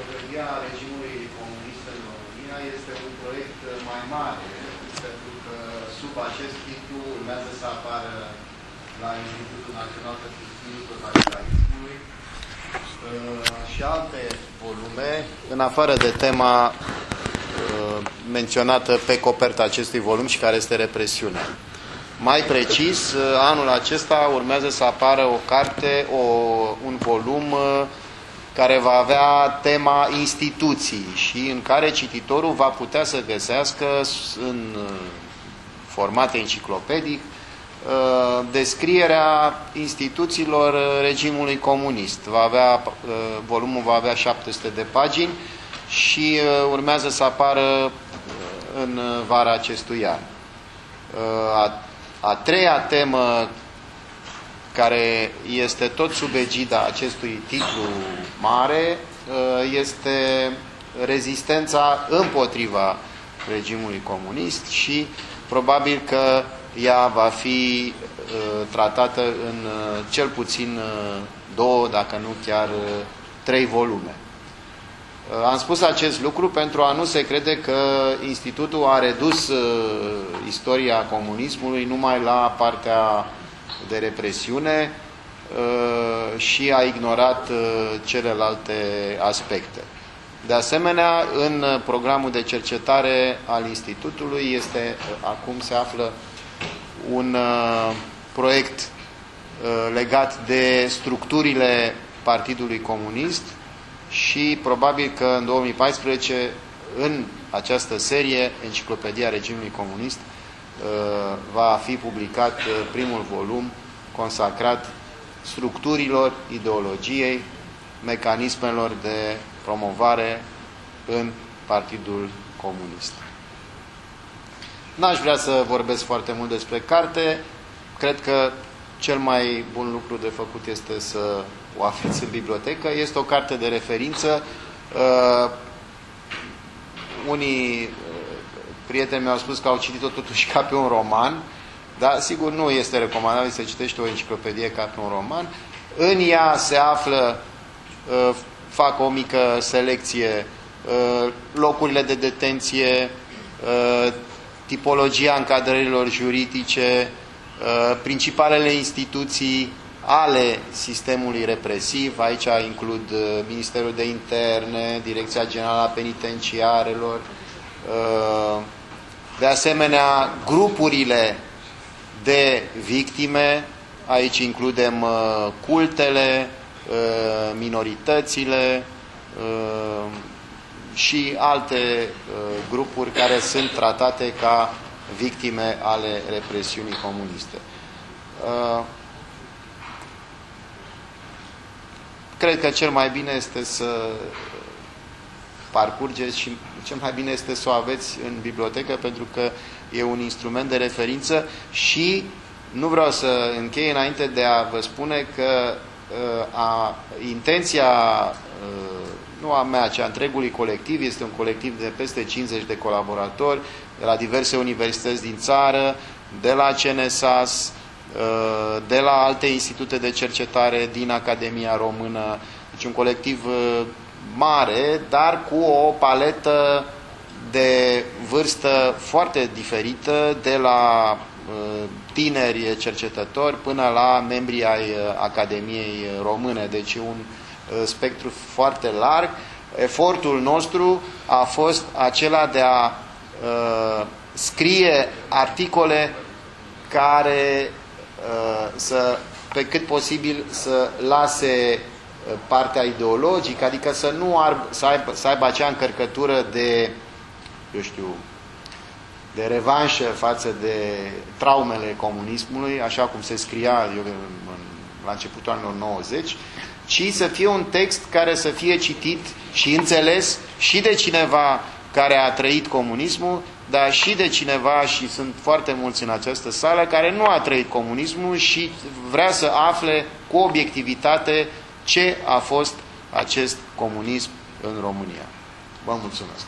enciclopedia regimului comunist în România este un proiect mai mare, pentru că sub acest titlu urmează să apară la Institutul Național pentru Studiul Totalitarismului uh, și alte volume, în afară de tema uh, menționată pe coperta acestui volum și care este represiunea. Mai precis, uh, anul acesta urmează să apară o carte, o, un volum care va avea tema instituții și în care cititorul va putea să găsească în format enciclopedic uh, descrierea instituțiilor regimului comunist. Va avea, uh, volumul va avea 700 de pagini și uh, urmează să apară în vara acestui an. A, a treia temă care este tot sub egida acestui titlu mare, uh, este rezistența împotriva regimului comunist și probabil că ea va fi uh, tratată în uh, cel puțin două, dacă nu chiar trei volume. Am spus acest lucru pentru a nu se crede că Institutul a redus istoria comunismului numai la partea de represiune uh, și a ignorat uh, celelalte aspecte. De asemenea, în programul de cercetare al Institutului este, uh, acum se află un proiect legat de structurile Partidului Comunist și probabil că în 2014, în această serie, Enciclopedia Regimului Comunist, Uh, va fi publicat uh, primul volum consacrat structurilor, ideologiei, mecanismelor de promovare în Partidul Comunist. N-aș vrea să vorbesc foarte mult despre carte. Cred că cel mai bun lucru de făcut este să o afliți în bibliotecă. Este o carte de referință. Uh, unii prietenii mi-au spus că au citit-o totuși ca pe un roman, dar sigur nu este recomandabil să citești o enciclopedie ca pe un roman. În ea se află, uh, fac o mică selecție, uh, locurile de detenție, uh, tipologia încadrărilor juridice, principalele instituții ale sistemului represiv, aici includ Ministerul de Interne, Direcția Generală a Penitenciarelor, de asemenea, grupurile de victime, aici includem uh, cultele, uh, minoritățile uh, și alte grupuri care sunt tratate ca victime ale represiunii comuniste. Cred că cel mai bine este să parcurgeți și cel mai bine este să o aveți în bibliotecă pentru că e un instrument de referință și nu vreau să închei înainte de a vă spune că uh, a, intenția uh, nu a mea, ci a întregului colectiv, este un colectiv de peste 50 de colaboratori de la diverse universități din țară, de la CNSAS, uh, de la alte institute de cercetare din Academia Română, deci un colectiv mare, dar cu o paletă de vârstă foarte diferită, de la uh, tineri cercetători până la membrii ai uh, Academiei Române. Deci un uh, spectru foarte larg. Efortul nostru a fost acela de a uh, scrie articole care uh, să, pe cât posibil, să lase partea ideologică, adică să nu ar, să, aibă, să aibă acea încărcătură de, eu știu, de revanșă față de traumele comunismului, așa cum se scria eu, în, la începutul anilor 90, ci să fie un text care să fie citit și înțeles și de cineva care a trăit comunismul, dar și de cineva, și sunt foarte mulți în această sală, care nu a trăit comunismul și vrea să afle cu obiectivitate ce a fost acest comunism în România. Vă mulțumesc!